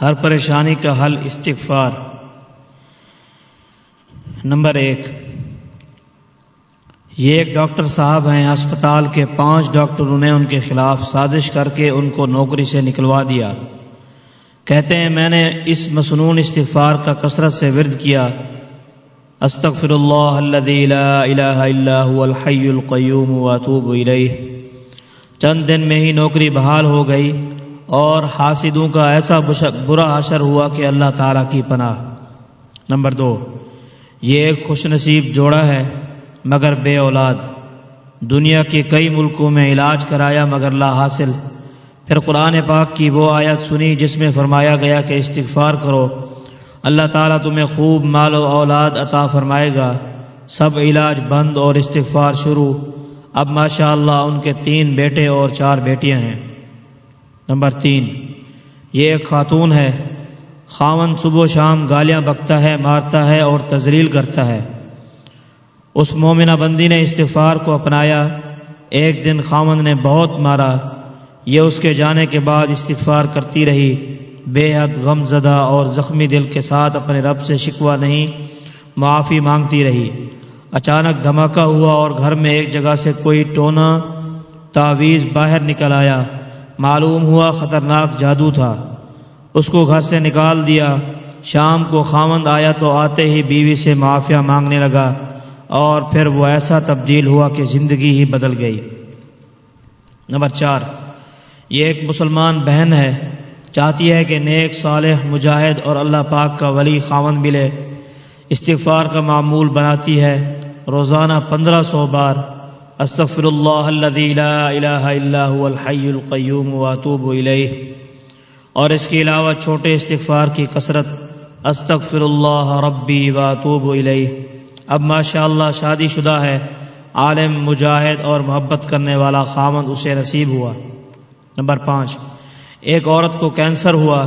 ہر پریشانی کا حل استغفار۔ نمبر ایک، یہ ایک ڈاکٹر صاحب ہیں اسپتال کے پانچ ڈاکٹروں نے ان کے خلاف سازش کر کے ان کو نوکری سے نکلوا دیا۔ کہتے ہیں، میں نے اس مصنون استغفار کا کثرت سے ورد کیا۔ استغفر اللہ الذي لا الہ الا هو الحی القیوم واتوب الیہ۔ چند دن میں ہی نوکری بحال ہو گئی۔ اور حاسدوں کا ایسا برا اثر ہوا کہ اللہ تعالیٰ کی پناہ۔ نمبر دو، یہ ایک خوش نصیب جوڑا ہے، مگر بے اولاد۔ دنیا کے کئی ملکوں میں علاج کرایا مگر لا حاصل۔ پھر قرآن پاک کی وہ آیت سنی جس میں فرمایا گیا کہ استغفار کرو۔ اللہ تعالیٰ تمہیں خوب مال و اولاد عطا فرمائے گا۔ سب علاج بند اور استغفار شروع۔ اب ماشاء اللہ ان کے تین بیٹے اور چار بیٹیاں ہیں۔ نمبر تین، یہ ایک خاتون ہے۔ خاون صبح و شام گالیاں بکتا ہے، مارتا ہے اور تزلیل کرتا ہے۔ اس مومنہ بندی نے استغفار کو اپنایا۔ ایک دن خاون نے بہت مارا۔ یہ اس کے جانے کے بعد استغفار کرتی رہی۔ بے حد غم زدہ اور زخمی دل کے ساتھ اپنے رب سے شکوہ نہیں، معافی مانگتی رہی۔ اچانک دھماکہ ہوا اور گھر میں ایک جگہ سے کوئی ٹونا، تعویذ باہر نکل آیا۔ معلوم ہوا خطرناک جادو تھا۔ اس کو گھر سے نکال دیا۔ شام کو خامند آیا تو آتے ہی بیوی سے معافیا مانگنے لگا اور پھر وہ ایسا تبدیل ہوا کہ زندگی ہی بدل گئی۔ نمبر چار، یہ ایک مسلمان بہن ہے۔ چاہتی ہے کہ نیک، صالح، مجاہد اور اللہ پاک کا ولی خاون ملے۔ استغفار کا معمول بناتی ہے۔ روزانہ پندرہ سو بار استغفر اللہ الذي لا الہ الا هو الحی القیوم واتوب الیہ۔ اور اس کے علاوہ چھوٹے استغفار کی کثرت استغفر اللہ ربی واتوب الیہ۔ اب ماشاء اللہ شادی شدہ ہے، عالم، مجاہد اور محبت کرنے والا خامد اسے نصیب ہوا۔ نمبر پانچ، ایک عورت کو کینسر ہوا۔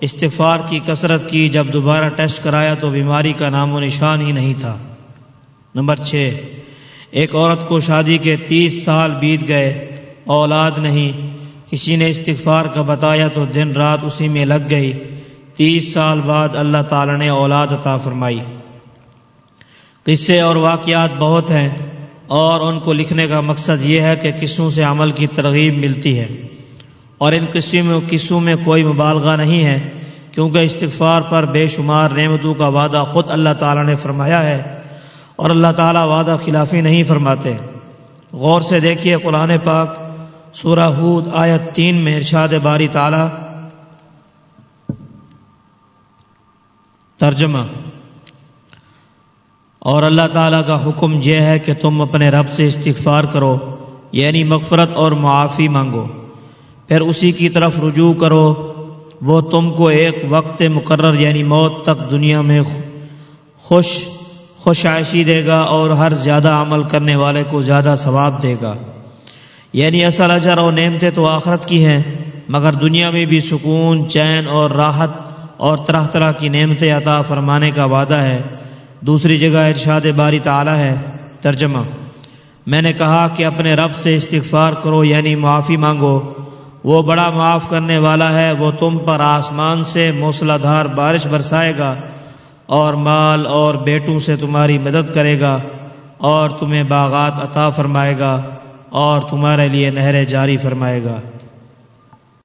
استغفار کی کثرت کی، جب دوبارہ ٹیسٹ کرایا تو بیماری کا نام و نشان ہی نہیں تھا۔ نمبر چھ ایک عورت کو شادی کے تیس سال بیت گئے، اولاد نہیں۔ کسی نے استغفار کا بتایا تو دن رات اسی میں لگ گئی۔ تیس سال بعد اللہ تعالی نے اولاد عطا فرمائی۔ قصے اور واقعات بہت ہیں اور ان کو لکھنے کا مقصد یہ ہے کہ قصوں سے عمل کی ترغیب ملتی ہے۔ اور ان قصوں میں قصوں میں کوئی مبالغہ نہیں ہے، کیونکہ استغفار پر بے شمار نعمتوں کا وعدہ خود اللہ تعالی نے فرمایا ہے۔ اور اللہ تعالیٰ وعدہ خلافی نہیں فرماتے۔ غور سے دیکھیے قرآن پاک سورہ ہود آیت تین میں ارشاد باری تعالی۔ ترجمہ۔ اور اللہ تعالیٰ کا حکم یہ ہے کہ تم اپنے رب سے استغفار کرو یعنی مغفرت اور معافی مانگو۔ پھر اسی کی طرف رجوع کرو، وہ تم کو ایک وقت مقرر یعنی موت تک دنیا میں خوش خوش عائشی دے گا اور ہر زیادہ عمل کرنے والے کو زیادہ ثواب دے گا۔ یعنی اصل اجر اور نعمتیں تو آخرت کی ہیں، مگر دنیا میں بھی سکون، چین اور راحت اور طرح طرح کی نعمتیں عطا فرمانے کا وعدہ ہے۔ دوسری جگہ ارشاد باری تعالی ہے، ترجمہ۔ میں نے کہا کہ اپنے رب سے استغفار کرو یعنی معافی مانگو۔ وہ بڑا معاف کرنے والا ہے، وہ تم پر آسمان سے موسلا دھار بارش برسائے گا۔ اور مال اور بیٹوں سے تمہاری مدد کرے گا اور تمہیں باغات عطا فرمائے گا اور تمہارے لیے نہریں جاری فرمائے گا۔